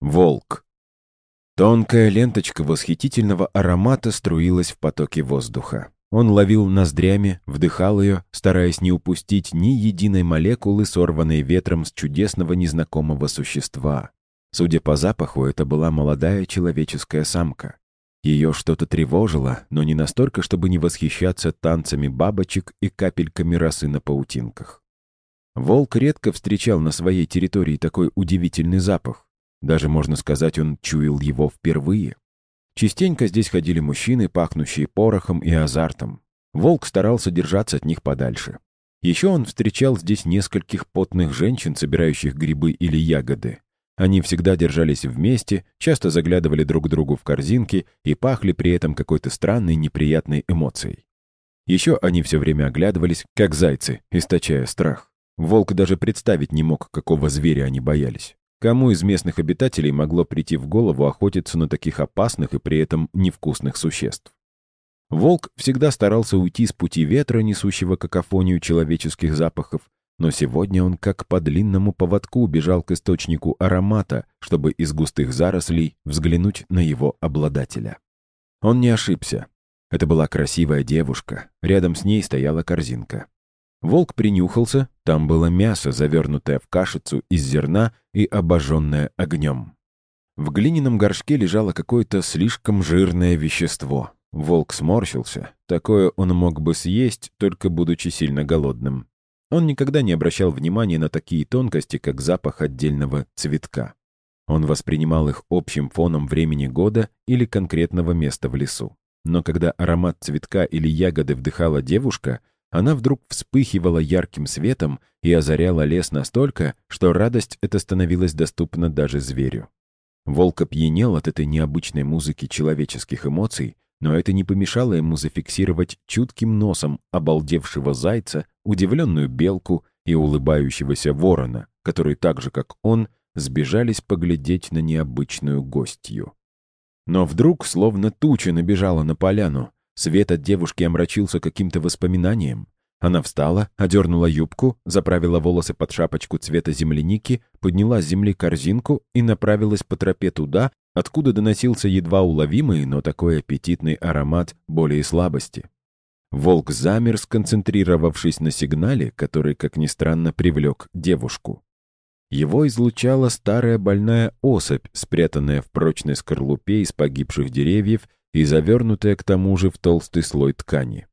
Волк. Тонкая ленточка восхитительного аромата струилась в потоке воздуха. Он ловил ноздрями, вдыхал ее, стараясь не упустить ни единой молекулы, сорванной ветром с чудесного незнакомого существа. Судя по запаху, это была молодая человеческая самка. Ее что-то тревожило, но не настолько, чтобы не восхищаться танцами бабочек и капельками росы на паутинках. Волк редко встречал на своей территории такой удивительный запах. Даже, можно сказать, он чуял его впервые. Частенько здесь ходили мужчины, пахнущие порохом и азартом. Волк старался держаться от них подальше. Еще он встречал здесь нескольких потных женщин, собирающих грибы или ягоды. Они всегда держались вместе, часто заглядывали друг другу в корзинки и пахли при этом какой-то странной неприятной эмоцией. Еще они все время оглядывались, как зайцы, источая страх. Волк даже представить не мог, какого зверя они боялись. Кому из местных обитателей могло прийти в голову охотиться на таких опасных и при этом невкусных существ? Волк всегда старался уйти с пути ветра, несущего какофонию человеческих запахов, но сегодня он как по длинному поводку бежал к источнику аромата, чтобы из густых зарослей взглянуть на его обладателя. Он не ошибся. Это была красивая девушка. Рядом с ней стояла корзинка. Волк принюхался, там было мясо, завернутое в кашицу из зерна и обожженное огнем. В глиняном горшке лежало какое-то слишком жирное вещество. Волк сморщился. Такое он мог бы съесть, только будучи сильно голодным. Он никогда не обращал внимания на такие тонкости, как запах отдельного цветка. Он воспринимал их общим фоном времени года или конкретного места в лесу. Но когда аромат цветка или ягоды вдыхала девушка, она вдруг вспыхивала ярким светом и озаряла лес настолько, что радость эта становилась доступна даже зверю. Волк опьянел от этой необычной музыки человеческих эмоций но это не помешало ему зафиксировать чутким носом обалдевшего зайца, удивленную белку и улыбающегося ворона, которые так же, как он, сбежались поглядеть на необычную гостью. Но вдруг, словно туча набежала на поляну, свет от девушки омрачился каким-то воспоминанием. Она встала, одернула юбку, заправила волосы под шапочку цвета земляники, подняла с земли корзинку и направилась по тропе туда, откуда доносился едва уловимый, но такой аппетитный аромат боли и слабости. Волк замер, сконцентрировавшись на сигнале, который, как ни странно, привлек девушку. Его излучала старая больная особь, спрятанная в прочной скорлупе из погибших деревьев и завернутая к тому же в толстый слой ткани.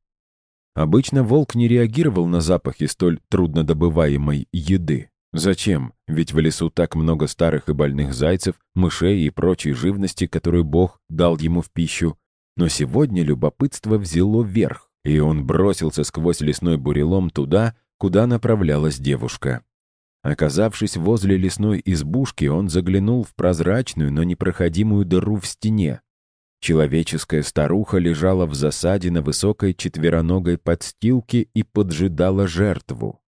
Обычно волк не реагировал на запахи столь труднодобываемой еды. Зачем? Ведь в лесу так много старых и больных зайцев, мышей и прочей живности, которую Бог дал ему в пищу. Но сегодня любопытство взяло верх, и он бросился сквозь лесной бурелом туда, куда направлялась девушка. Оказавшись возле лесной избушки, он заглянул в прозрачную, но непроходимую дыру в стене. Человеческая старуха лежала в засаде на высокой четвероногой подстилке и поджидала жертву.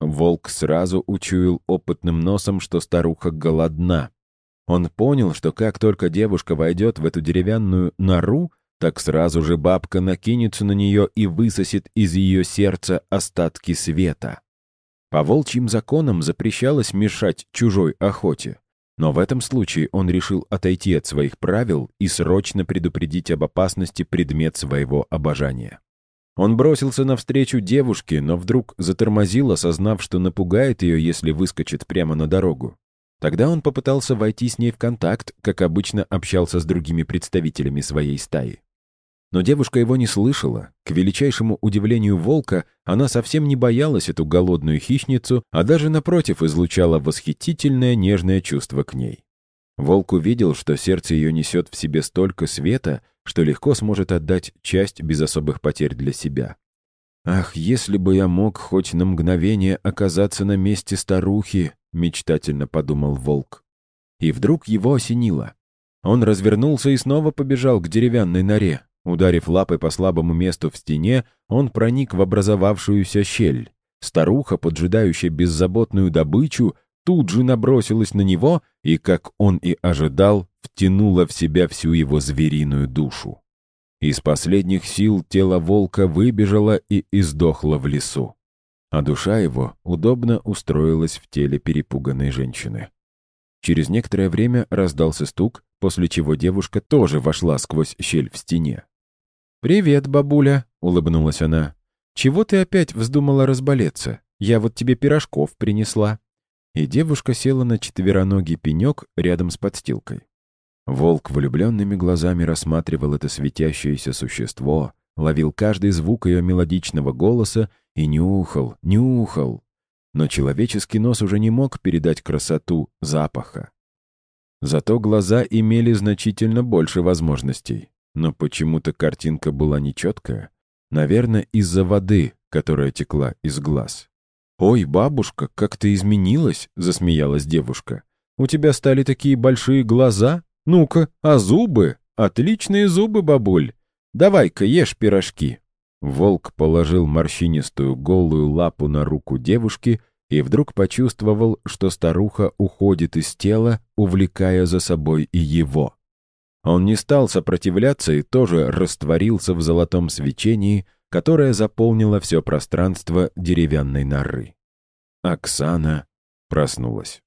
Волк сразу учуял опытным носом, что старуха голодна. Он понял, что как только девушка войдет в эту деревянную нору, так сразу же бабка накинется на нее и высосет из ее сердца остатки света. По волчьим законам запрещалось мешать чужой охоте. Но в этом случае он решил отойти от своих правил и срочно предупредить об опасности предмет своего обожания. Он бросился навстречу девушке, но вдруг затормозил, осознав, что напугает ее, если выскочит прямо на дорогу. Тогда он попытался войти с ней в контакт, как обычно общался с другими представителями своей стаи. Но девушка его не слышала. К величайшему удивлению волка, она совсем не боялась эту голодную хищницу, а даже, напротив, излучала восхитительное нежное чувство к ней. Волк увидел, что сердце ее несет в себе столько света, что легко сможет отдать часть без особых потерь для себя. «Ах, если бы я мог хоть на мгновение оказаться на месте старухи!» — мечтательно подумал волк. И вдруг его осенило. Он развернулся и снова побежал к деревянной норе. Ударив лапой по слабому месту в стене, он проник в образовавшуюся щель. Старуха, поджидающая беззаботную добычу, тут же набросилась на него и, как он и ожидал, втянула в себя всю его звериную душу. Из последних сил тело волка выбежало и издохло в лесу, а душа его удобно устроилась в теле перепуганной женщины. Через некоторое время раздался стук, после чего девушка тоже вошла сквозь щель в стене. «Привет, бабуля», — улыбнулась она. «Чего ты опять вздумала разболеться? Я вот тебе пирожков принесла». И девушка села на четвероногий пенек рядом с подстилкой. Волк влюбленными глазами рассматривал это светящееся существо, ловил каждый звук ее мелодичного голоса и нюхал, нюхал. Но человеческий нос уже не мог передать красоту запаха. Зато глаза имели значительно больше возможностей. Но почему-то картинка была нечеткая. Наверное, из-за воды, которая текла из глаз. «Ой, бабушка, как ты изменилась!» — засмеялась девушка. «У тебя стали такие большие глаза? Ну-ка, а зубы? Отличные зубы, бабуль! Давай-ка ешь пирожки!» Волк положил морщинистую голую лапу на руку девушки и вдруг почувствовал, что старуха уходит из тела, увлекая за собой и его. Он не стал сопротивляться и тоже растворился в золотом свечении, которое заполнило все пространство деревянной норы. Оксана проснулась.